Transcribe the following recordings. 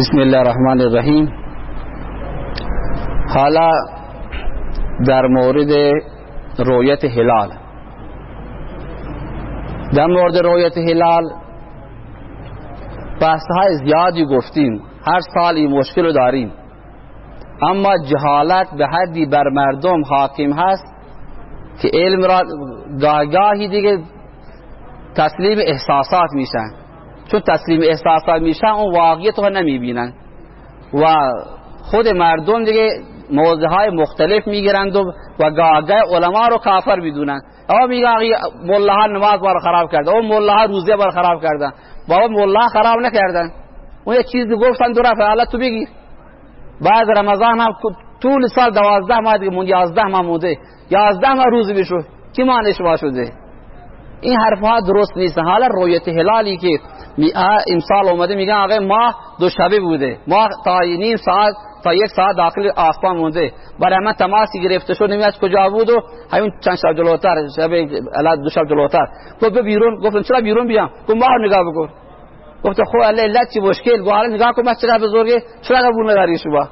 بسم الله الرحمن الرحیم حالا در مورد رویت هلال در مورد رویت هلال بحث های زیادی گفتیم. هر سال این مشکل رو داریم. اما جهالت به حدی بر مردم حاکم هست که علم را گاهگاهی دیگه تسلیم احساسات میشن. چون تسلیم احساسات میشن اون واقعیت رو نمی‌بینن. و خود مردم دیگه موضوع های مختلف می‌گیرند و, و گاهگاه علما رو کافر می‌دونن. او میگه مولا نماز بار خراب کرده او مولا روزه بار خراب کردن. بابا مولا خراب نکردن. اون یه چیزی گفتن دو رفع حالا تو بگیر بعد رمضان هم طول سال دوازده ماه دیگه مون یازده ماه مونده. یازده ماه روز بشو کی مانش ما شده؟ این حرف ها درست نیست. حالا رویت هلالی که امسال اومده میگن آقا ماه دو شبه بوده. ماه تا نیم ساعت تا یک ساعت داخل آسمان مونده. برای من تماسی گرفته شد. نمیاد کجا بود و همین چند شب جلوتر شب دو شب جلوتر. گفت بیرون. گفتم چرا بیرون بیام؟ گفت ماه نگاه بکن. گفت خو الله علت چی مشکل؟ گفت نگاه کن بس چرا بزرگه؟ چرا قبول نداری شما؟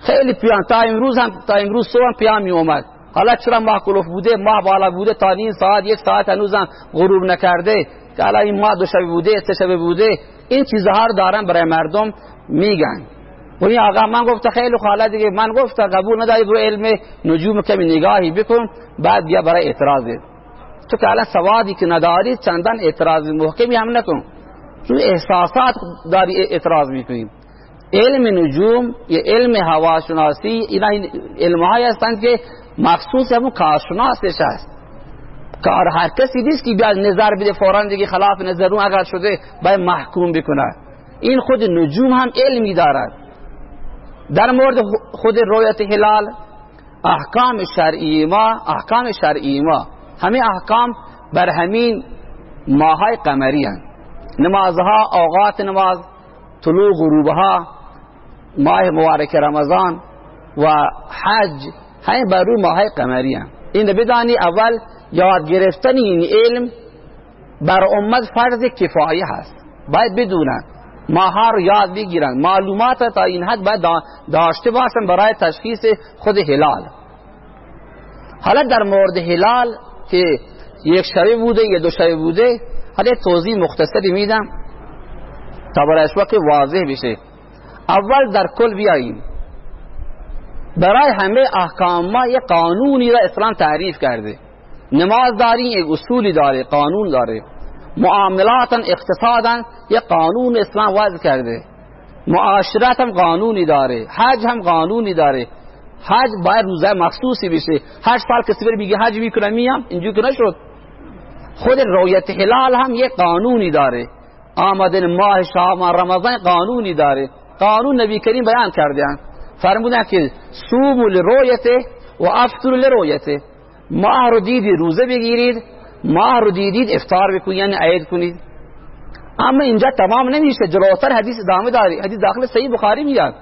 خیلی پیام تا امروز هم تا امروز صبح پیام می اومد حالا چرا ماه کلوف بوده؟ ماه بالا بوده تا نیم ساعت یک ساعت هنوزم غروب نکرده. که حالا این ماه دو شب بوده سه شب بوده. این چیزها رو دارن برای مردم میگن. و این آقا من گفت خیلی خاله دیگه من گفت قبول نداری برو علم نجوم کمی نگاهی بکن بعد بیا برای اعتراض. تو که الان سوادی که نداری چندان اعتراض محکمی هم نکن. چون احساسات داری اعتراض می‌کنیم علم نجوم یا علم هواشناسی اینا علم های هستند که مخصوص همون کارشناسش هست. کار هر کسی نیست که بیاد نظر بده فورا دیگه خلاف نظر اون اگر شده باید محکوم بکنه. این خود نجوم هم علمی دارد. در مورد خود رویت هلال احکام شرعی ما احکام شرعی ما همه احکام بر همین ماهای قمری هست نمازها اوقات نماز طلوع غروبها ماه مبارک رمضان و حج همه بر روی ماهای قمری هست این بدانی اول یاد گرفتن این علم بر امت فرض کفایه هست. باید بدونن. ماها رو یاد بگیرن. معلومات تا این حد باید داشته باشن برای تشخیص خود هلال. حالا در مورد هلال که یک شبه بوده یا دو شبه بوده حالا توضیح مختصری میدم تا برای وقت واضح بشه. اول در کل بیاییم. برای همه احکام ما یک قانونی را اسلام تعریف کرده. نماز داری یک اصولی داره قانون داره معاملات اقتصادا یک قانون اسلام وضع کرده. معاشرت هم قانونی داره. حج هم قانونی داره. حج باید روزه مخصوصی بشه. هر سال کسی بره میگه حج می‌کنم میام. اینجور که نشد. خود رویت هلال هم یک قانونی داره. آمدن ماه شعبان رمضان قانونی داره. قانون نبی کریم بیان کردن فرمودن که صوموا لرؤیته و افطروا لرؤیته ماه رو دیدید روزه بگیرید ماه رو دیدید افطار بکنید یعنی عید کنید. اما اینجا تمام نمیشه جلوتر حدیث ادامه داری حدیث داخل صحیح بخاری میاد.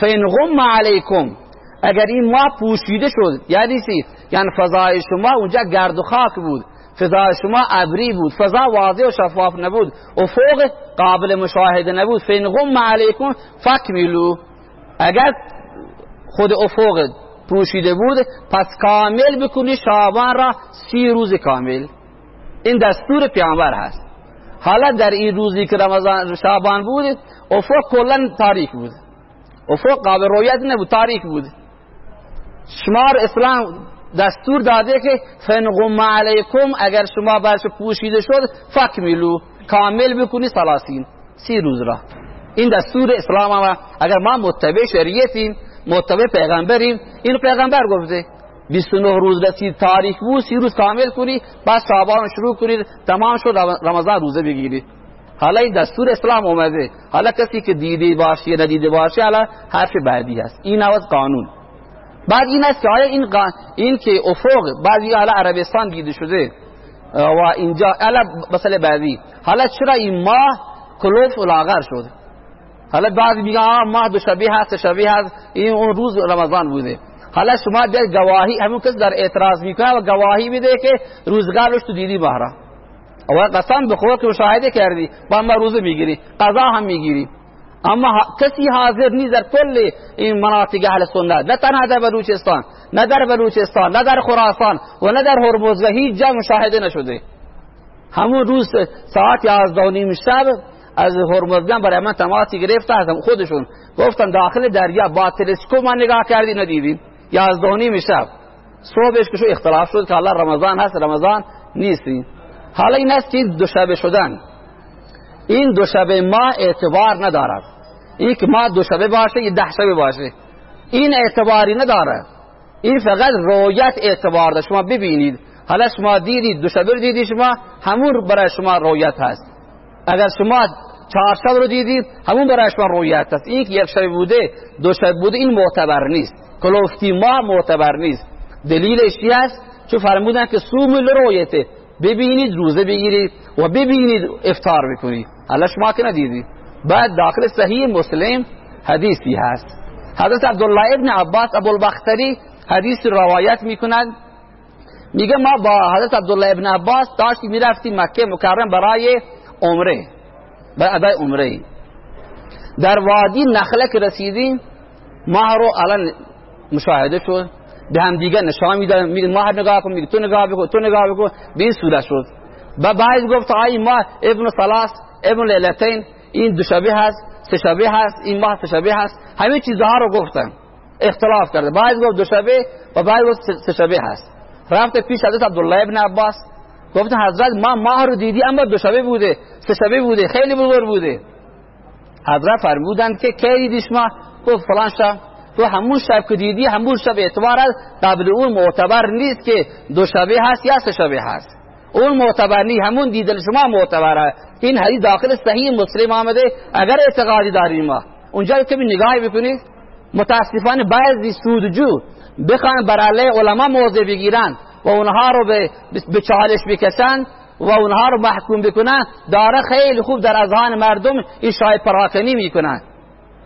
فین غم علیکم. اگر این ماه پوشیده شد یعنی سی یعنی فضای شما اونجا گرد و خاک بود. فضای شما ابری بود. فضا واضح و شفاف نبود. افق قابل مشاهده نبود. فین غم علیکم فکملو اگر خود افق پوشیده بود پس کامل بکنی شعبان را سی روز کامل. این دستور پیامبر هست. حالا در این روزی که رمضان شعبان بود افق کلا تاریک بود. افق قابل رویت نبود تاریک بود. شمار اسلام دستور داده که فنغم علیکم اگر شما برش پوشیده شد فکملو کامل بکنی سلاسین سی روز را. این دستور اسلام اگر ما متبع شریعتیم متبع پیغمبریم. اینو پیغمبر گفته. 29 روز رسید تاریخ بود سی روز کامل کنی بعد شعبان شروع کنید تمام شد رمضان روزه بگیری. حالا این دستور اسلام اومده. حالا کسی که دیده باشه یا ندیده باشه حالا حرف بعدی هست. این نواز قانون. بعد این است که این, این که افق بعضی حالا عربستان دیده شده و اینجا حالا مسئله بعدی. حالا چرا این ماه کلوف لاغر شد حالا بعد میگه ماه دو شبیه هست شبیه هست. این اون روز رمضان بوده. حالا شما بیاد گواهی همون کس در اعتراض می‌کنه و گواهی میده که روزگارش تو دیدی بهرا و قسم خدا که مشاهده کردی با ما روزه می‌گیری قضا هم می‌گیری. اما کسی حاضر نیست در کل این مناطق اهل سنت نه تنها در بلوچستان نه در بلوچستان نه در خراسان و نه در هرمز و هیچ جا مشاهده نشده. همون روز ساعت یازده و نیم شب از هرمزگان برای من تماسی گرفته هستم خودشون. گفتن داخل دریا با تلسکوپ من نگاه کردی ندیدیم یازده و نیم شب. صبحش که شو اختلاف شد که الله رمضان هست رمضان نیستی حالا این است که دو شبه شدن. این دو شبه ما اعتبار ندارد این که ما دو شبه باشه یه ده شبه باشه. این اعتباری نداره. این فقط رویت اعتبار داره. شما ببینید. حالا شما دیدید دو شبه دیدید شما همون برای شما رویت هست. اگر شما چهار شب رو دیدید همون برای شما رویت هست این یک شب بوده دو شب بوده این معتبر نیست. کلوفتی ما معتبر نیست. دلیلش چی است؟ چون فرمودن که سوم رویته. ببینید روزه بگیرید و ببینید افطار بکنید حالا شما که ندیدید. بعد داخل صحیح مسلم حدیثی هست. حضرت عبدالله ابن عباس ابو البختری حدیث روایت می‌کند. میگه ما با حضرت عبدالله ابن عباس داشتی می‌رفتیم مکه مکرم برای عمره. برای ادای عمره. در وادی نخله که رسیدیم ماه رو الان مشاهده شد. به هم دیگه نشان میدن میگه ماه نگاه کن. میگه تو نگاه بکن. تو نگاه بکن. به این صورت شد. و بعد گفت آی ماه ابن ثلاث ابن لیلتین این دو شبه هست سه شبه هست این ماه سه شبه هست. همه چیزها رو گفتن. اختلاف کرده. بعد گفت دو شبه و بعد گفت سه شبه هست. رفت پیش حضرت عبدالله ابن عباس. گفت حضرت ما ماه رو دیدی اما دو شبه بوده سه شبه بوده خیلی بزرگ بوده. حضرت فرمودند که کی دیدی شما گفت فلان شب. تو همون شب که دیدی همون شب اعتبار قبل اون معتبر نیست که دو شبه هست یا سه شبه هست. اون معتبر نیست همون دیدن شما معتبره این حدیث داخل صحیح مسلم آمده. اگر اعتقادی داریم ما اونجا که نگاهی بکنید. متاسفانه بعضی سودجو بخوان برای علما موضع بگیرن. و اونها رو به چالش بکشن و اونها رو محکوم بکنن. داره خیلی خوب در اذهان مردم این شای پراکنی می‌کنن.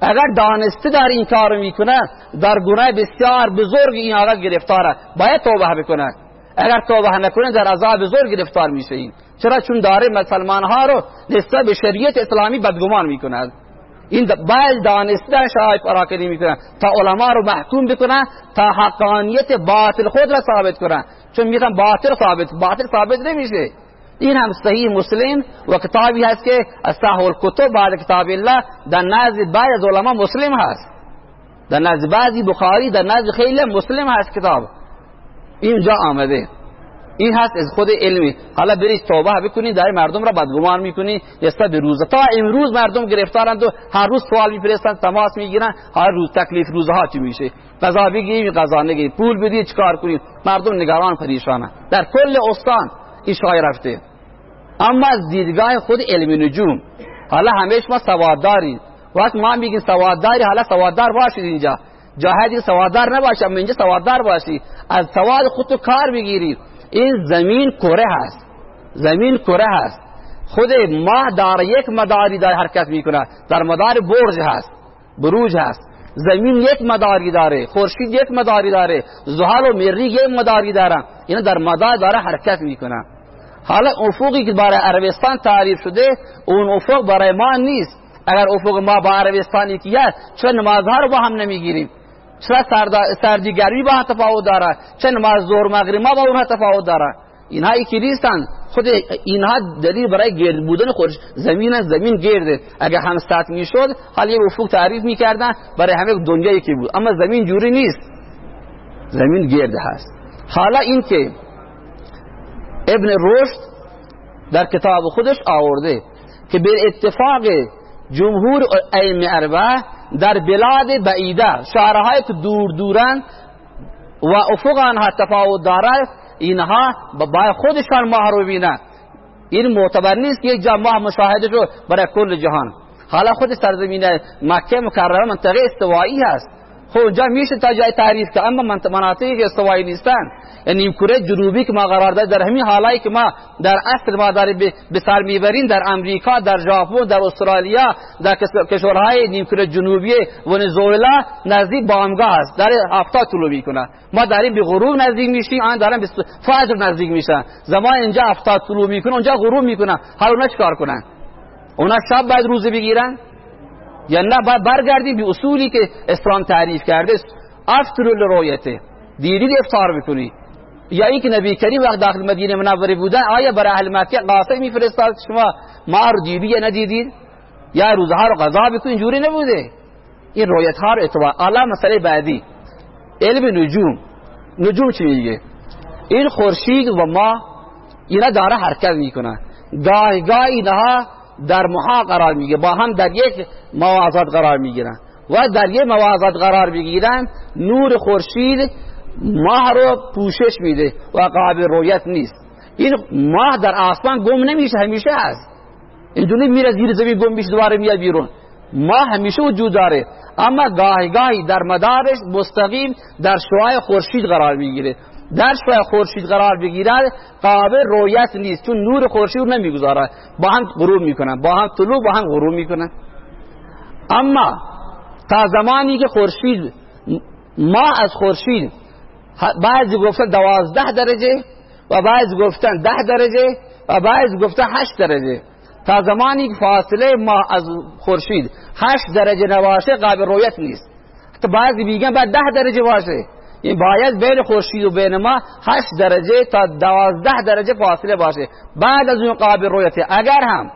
اگر دانسته در این کار می‌کنه در گناه بسیار بزرگ این آقا گرفتاره. باید توبه بکنه. اگر توبه نکنه در عذاب بزرگ گرفتار میشه این. چرا؟ چون داره مسلمان ها رو نسبت به شریعت اسلامی بدگمان می‌کند این باید دانسته در شرایط پراکنی می‌کنن تا علما رو محکوم بکنن تا حقانیت باطل خود را ثابت کنن چون میگن باطل ثابت باطل ثابت نمیشه. این هم صحیح مسلم و کتابی هست که اصحاح الکتب بعد کتاب الله در نزد بعض علما مسلم هست. در نزد بعضی بخاری در نزد خیلی مسلم هست کتاب. اینجا آمده. این هست از خود علمی. حالا برید توبه بکنید در مردم را بدگمان می‌کنی نسبت به روزه. تا امروز مردم گرفتارند و هر روز سوال میفرستن تماس می‌گیرن هر روز تکلیف روزها چی میشه؟ غذا بگیریم غذا نگیریم. پول بدید چیکار کنید مردم نگران پریشانه در کل استان این شای رفته. اما از دیدگاه خود علم نجوم. حالا همیش ما سوادداریم وقت ما میگیم سوادداری حالا سواددار باشید اینجا. جاهدی سواددار نباشه اما اینجا سواددار باشی از سواد خود کار بگیرید. این زمین کره هست. زمین کره هست. خود ماه دار یک مداری داره حرکت می‌کنه. در مدار برج هست. بروج هست. زمین یک مداری داره خورشید یک مداری داره زحل و مریخ یک مداری داره اینا در مدار داره حرکت می‌کنه حالا افقی که برای عربستان تعریف شده اون افق برای ما نیست. اگر افق ما با عربستانی که چون نمازها رو با هم نمی‌گیریم؟ چرا سردی گرمی با تفاوت داره چه نماز ظهر مغرب ما با اونها تفاوت داره اینها یکی نیستن. خود اینها دلیل برای گرد بودن خودش. زمین زمین گرده. اگر هم سطح می‌شد حال یه افق تعریف می‌کردن برای همه دنیا یکی بود. اما زمین جوری نیست. زمین گرده هست. حالا این که ابن رشد در کتاب خودش آورده که به اتفاق جمهور علم اربعه در بلاد بعیده شهرهای دور دورن و افق آنها تفاوت داره اینها با خودشان ماه رو این معتبر نیست که یک جا ماه مشاهده رو برای کل جهان. حالا خود سرزمین مکه مکرمه منطقه استوایی هست. خب اونجا میشه تا جای تعریف که اما مناطقی که استوایی نیستن. یعنی کره جنوبی که ما قرار داد در همین حالایی که ما در اصل ما داریم به سر می‌بریم در امریکا در ژاپن در استرالیا در کشورهای نیمکره جنوبی ونزوئلا نزدیک بامگاه است. در هفته طلوع می‌کنه. ما داریم به غروب نزدیک میشیم آن داریم به فجر نزدیک میشن. زمان اینجا هفته طلوع می‌کنه اونجا غروب می‌کنه. حالا اونا چیکار کنن؟ اونا شب بعد روزه بگیرن؟ یا نه باید برگردیم به اصولی که اسلام تعریف کرده افطر لرؤیته. دیرید افطار بکنی یا اینکه نبی کریم وقت داخل مدینه منوره بودن آیا برای اهل مکه قاصد میفرستاد؟ شما ما رو دیدی یا ندیدید یا روزها رو قضا بکنید اینجوری نبوده. این رویت ها رو اعتبار اعلی مسئله بعدی. علم نجوم. نجوم چی میگه؟ این خورشید و ما اینا داره حرکت می‌کنن. گاه گاه اینها در محا قرار میگه با هم در یک موازات قرار می‌گیرن. و در یک موازات قرار می‌گیرن نور خورشید ماه رو پوشش میده و قابل رویت نیست. این ماه در آسمان گم نمیشه همیشه هست. این میره زیر زمین گم میشه دوباره میاد بیرون. ماه همیشه وجود داره. اما گاهی گاهی در مدارش مستقیم در شعاع خورشید قرار می‌گیره. در شعاع خورشید قرار بگیرد قابل رویت نیست چون نور خورشید رو نمی‌گذاره با هم غروب می‌کنن با هم طلوع با هم غروب می‌کنن. اما تا زمانی که خورشید ما از خورشید بعضی گفتن دوازده درجه و بعضی گفتن ده درجه و بعضی گفتن هشت درجه. تا زمانی که فاصله ما از خورشید هشت درجه نباشه قابل رویت نیست. تا بعضی بیگن بعد ده درجه باشه. این باید بین خورشید و بین ما هشت درجه تا دوازده درجه فاصله باشه. بعد از اون قابل رویته اگر هم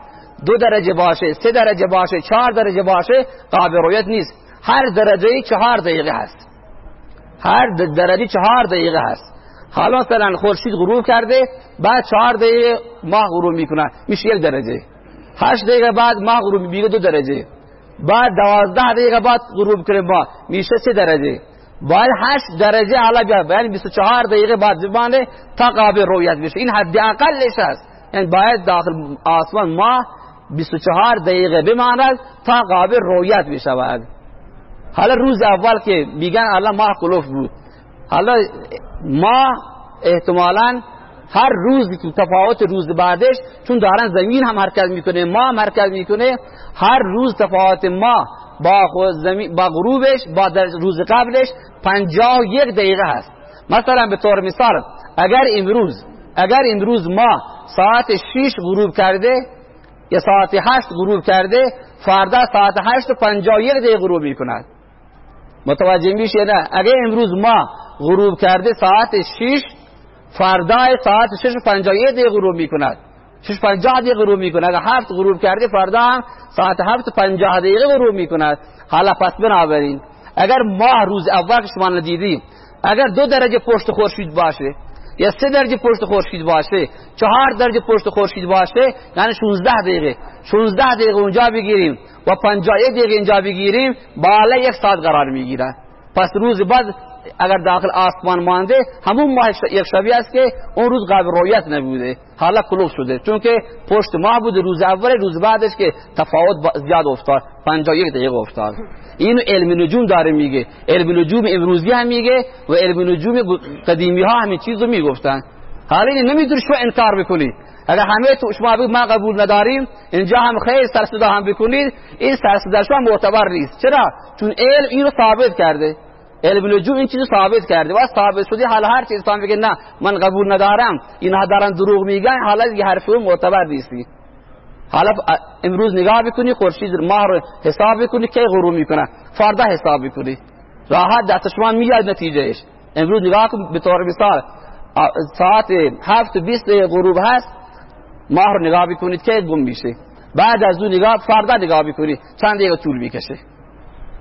دو درجه باشه سه درجه باشه چهار درجه باشه قابل رویت نیست. هر درجه چهار دقیقه هست. هر درجه چهار دقیقه هست. حالا مثلا خورشید غروب کرده بعد چهار دقیقه ماه غروب می‌کنه. میشه یک درجه. هشت دقیقه بعد ماه غروب میگه دو درجه. بعد دوازده دقیقه بعد غروب کنه ماه. میشه سه درجه. باید هشت درجه حالا بیا. یعنی 24 دقیقه بعد زبانه تا قابل رویت بشه این حد اقلش هست. یعنی باید داخل آسمان ماه 24 دقیقه بماند تا قابل رویت بشود حالا روز اول که میگن الله ماه کلوف بود. حالا ماه احتمالا هر روز تفاوت روز بعدش چون دارن زمین هم حرکت می‌کنه ماه مرکز می‌کنه هر روز تفاوت ماه با, با غروبش با روز قبلش پنجاه و یک دقیقه هست. مثلا به طور مثال اگر امروز اگر امروز ماه ساعت 6 غروب کرده یا ساعت 8 غروب کرده فردا ساعت 8 و 51 دقیقه غروب می‌کند. متوجه میشه نه؟ اگر امروز ما غروب کرده ساعت 6 فردا ساعت 6 و 51 دقیقه غروب می‌کند. 6 50 دقیقه غروب می‌کند اگر هفت غروب کرده فردا هم ساعت 7 و 50 دقیقه غروب می‌کند حالا پس بنابراین اگر ماه روز اول که شما ندیدیم اگر دو درجه پشت خورشید باشه یا سه درجه پشت خورشید باشه چهار درجه پشت خورشید باشه یعنی 16 دقیقه. 16 دقیقه اونجا بگیریم و 51 دقیقه اینجا بگیریم بالا یک ساعت قرار می‌گیره. پس روز بعد اگر داخل آسمان مانده همون ماه یک شبیه است که اون روز قابل رویت نبوده. حالا کلوف شده. چون که پشت ماه بوده روز اول روز بعدش که تفاوت زیاد افتاد. 51 دقیقه افتاد. اینو علم نجوم داره میگه. علم نجوم امروزی هم میگه و علم نجوم قدیمی ها همین چیز رو می‌گفتن. حالا این نمی‌دونی شو انکار بکنی اگر همه تو شما بگید ما قبول نداریم اینجا هم خیر سرسده هم بکنید. این سرسده شما معتبر نیست. چرا؟ چون علم این رو ثابت کرده. علم نجوم این چیزو ثابت کرده و ثابت شده حالا هر چیز انسان بگه نه من قبول ندارم اینها دارن دروغ میگن حالا دیگه حرف اون معتبر نیستی حالا امروز نگاه بکنی خورشید ماه رو حساب بکنی که غروب می‌کنه فردا حساب بکنی راحت دست شما میاد نتیجهش امروز نگاه کن به طور مثال ساعت هفت بیست غروب هست ماه رو نگاه بکنید که گم میشه بعد از اون نگاه فردا نگاه بکنید چند دقیقه طول می‌کشه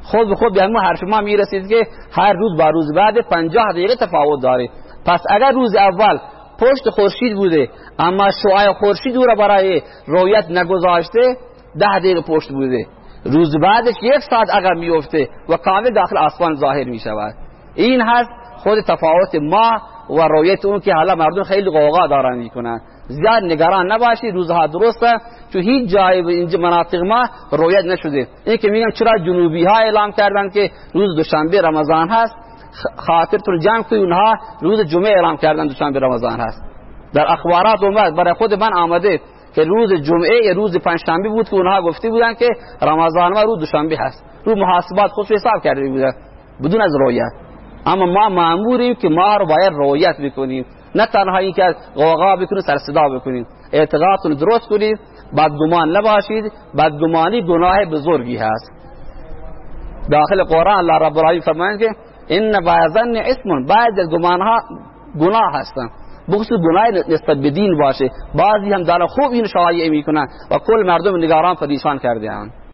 خود به خود به همون حرف ما می‌رسید که هر روز با روز بعد پنجاه دقیقه تفاوت داره. پس اگر روز اول پشت خورشید بوده اما شعاع خورشید او را برای رویت نگذاشته ده دقیقه پشت بوده. روز بعدش یک ساعت اگر میفته و کامل داخل آسمان ظاهر می شود این هست خود تفاوت ما و رویت اون که حالا مردم خیلی قوقا دارن می‌کنن. زیاد نگران نباشی روزها درسته. چون هیچ جای اینجا مناطق ما رویت نشده. این که میگن چرا جنوبی ها اعلام کردن که روز دوشنبه رمضان هست؟ خاطرتون جمع کنید اونها روز جمعه اعلام کردن دوشنبه رمضان هست. در اخبارات اومد برای خود من آمده که روز جمعه یا روز پنجشنبه بود که اونها گفته بودن که رمضان ما روز دوشنبه هست. رو محاسبات خودش حساب کرده بودن بدون از رویت. اما ما ماموریم که ما رو باید رویت بکنیم. نه تنها این که غوغا بکنید سر صدا بکنید. اعتقادتون درست کنید بدگمان نباشید. بدگمانی گناه بزرگی هست. داخل قرآن الله رب العالمین فرمایند که ان بعضن اسم بعض از گمانها گناه هستند بخصوص گناه نسبت به دین باشه. بعضی هم دارن خوب این شایعه می‌کنن و کل مردم نگاران پریشان کرده اند